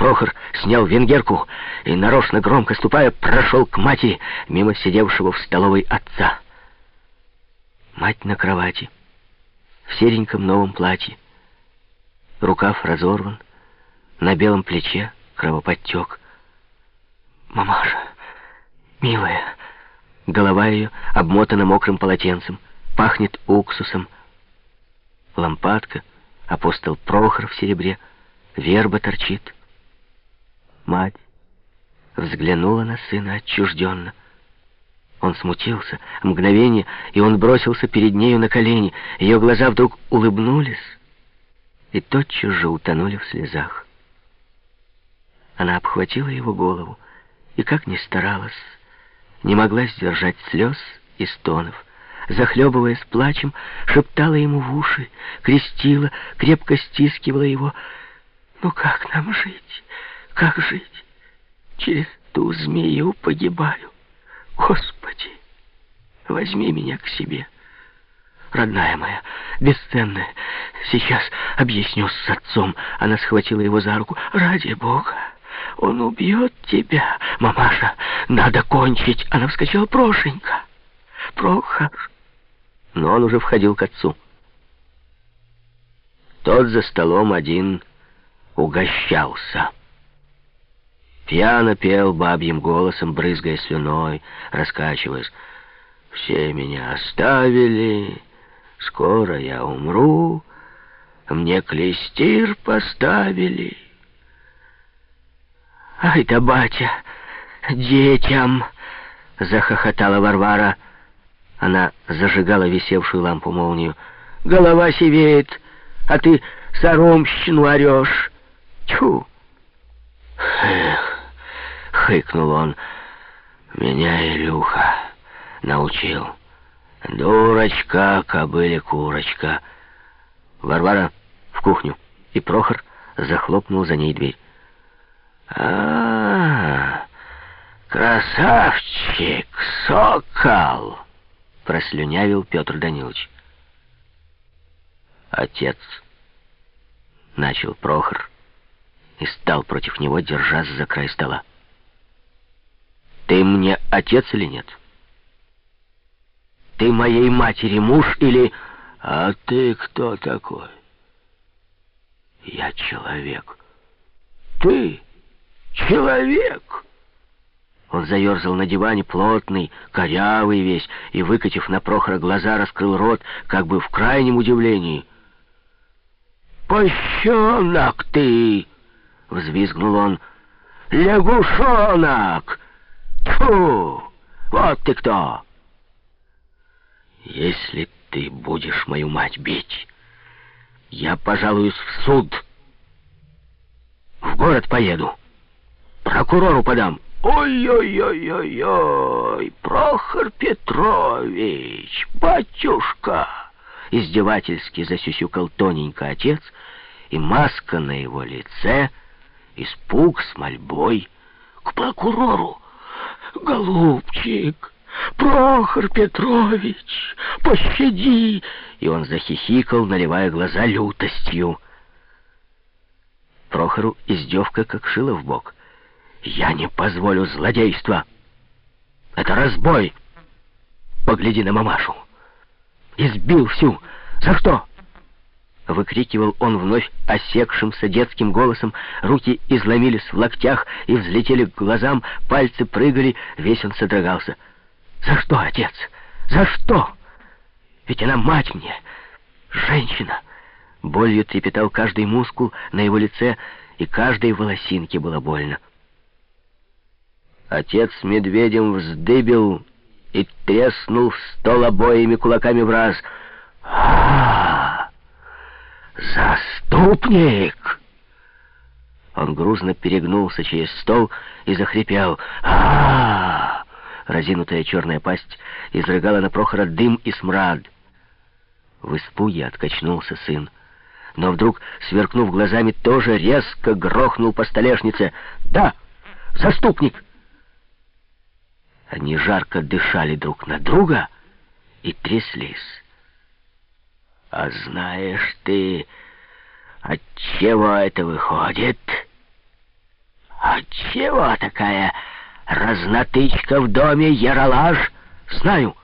Прохор снял венгерку и, нарочно громко ступая, прошел к матери, мимо сидевшего в столовой отца. Мать на кровати, в сереньком новом платье. Рукав разорван, на белом плече кровоподтек. «Мамаша, милая!» Голова ее обмотана мокрым полотенцем, пахнет уксусом. Лампадка, апостол Прохор в серебре, верба торчит. Мать взглянула на сына отчужденно. Он смутился, мгновение, и он бросился перед нею на колени. Ее глаза вдруг улыбнулись и тотчас же утонули в слезах. Она обхватила его голову и, как ни старалась, не могла сдержать слез и стонов. Захлебываясь плачем, шептала ему в уши, крестила, крепко стискивала его. «Ну как нам жить? Как жить? Через ту змею погибаю. Господи, возьми меня к себе. Родная моя, бесценная, сейчас объясню с отцом». Она схватила его за руку. «Ради Бога!» Он убьет тебя, мамаша. Надо кончить. Она вскочила. Прошенька, Прохор. Но он уже входил к отцу. Тот за столом один угощался. Пьяно пел бабьим голосом, брызгая слюной, раскачиваясь. «Все меня оставили, скоро я умру, мне клестир поставили». «Ай да, батя, детям!» — захохотала Варвара. Она зажигала висевшую лампу-молнию. «Голова сивеет, а ты соромщину орешь! Тьфу!» «Эх!» — хыкнул он. «Меня Илюха научил. Дурочка, кобыля-курочка!» Варвара в кухню, и Прохор захлопнул за ней дверь а, красавчик, сокол!» — прослюнявил Петр Данилович. «Отец!» — начал Прохор и стал против него, держась за край стола. «Ты мне отец или нет? Ты моей матери муж или...» «А ты кто такой?» «Я человек». «Ты?» Человек!» Он заерзал на диване, плотный, корявый весь, и, выкатив на Прохора глаза, раскрыл рот, как бы в крайнем удивлении. «Пощенок ты!» — взвизгнул он. «Лягушонок! Тьфу! Вот ты кто!» «Если ты будешь мою мать бить, я пожалуюсь в суд. В город поеду». Прокурору подам. «Ой-ой-ой-ой-ой, Прохор Петрович, батюшка!» Издевательски засюсюкал тоненько отец, и маска на его лице, испуг с мольбой. «К прокурору! Голубчик! Прохор Петрович, пощади!» И он захихикал, наливая глаза лютостью. Прохору издевка как шило в бок — я не позволю злодейства. Это разбой. Погляди на мамашу. Избил всю. За что? Выкрикивал он вновь осекшимся детским голосом. Руки изломились в локтях и взлетели к глазам, пальцы прыгали, весь он содрогался. «За что, отец? За что? Ведь она мать мне, женщина!» Болью трепетал каждый мускул на его лице, и каждой волосинке было больно. Отец медведем вздыбил и треснул в стол обоими кулаками в раз. а, Заступник!» Он грузно перегнулся через стол и захрипел. а, Разинутая черная пасть изрыгала на Прохора дым и смрад. В испуге откачнулся сын. Но вдруг, сверкнув глазами, тоже резко грохнул по столешнице. «Да, заступник!» Они жарко дышали друг на друга и тряслись. «А знаешь ты, от чего это выходит?» чего такая разнотычка в доме, яролаж?» «Знаю».